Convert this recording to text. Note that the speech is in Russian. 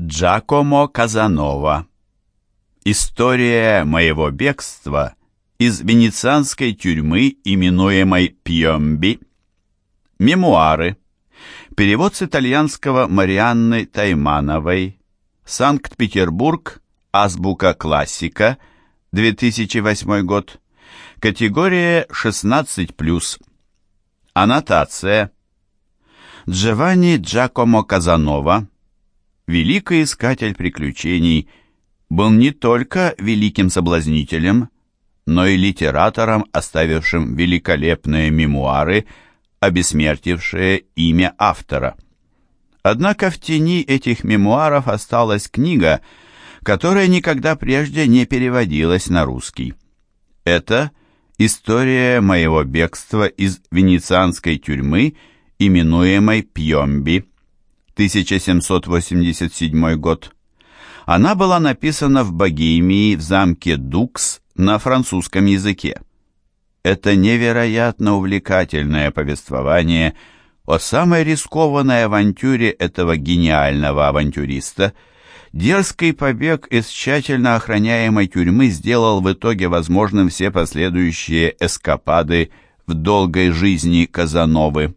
Джакомо Казанова. История моего бегства из венецианской тюрьмы, именуемой Пьемби. Мемуары. Перевод с итальянского Марианны Таймановой. Санкт-Петербург. Азбука классика. 2008 год. Категория 16+. Аннотация. Джованни Джакомо Казанова, великий искатель приключений, был не только великим соблазнителем, но и литератором, оставившим великолепные мемуары, обессмертившие имя автора. Однако в тени этих мемуаров осталась книга, которая никогда прежде не переводилась на русский. Это история моего бегства из венецианской тюрьмы – именуемой Пьемби, 1787 год. Она была написана в Богемии в замке Дукс на французском языке. Это невероятно увлекательное повествование о самой рискованной авантюре этого гениального авантюриста. Дерзкий побег из тщательно охраняемой тюрьмы сделал в итоге возможным все последующие эскапады в долгой жизни Казановы.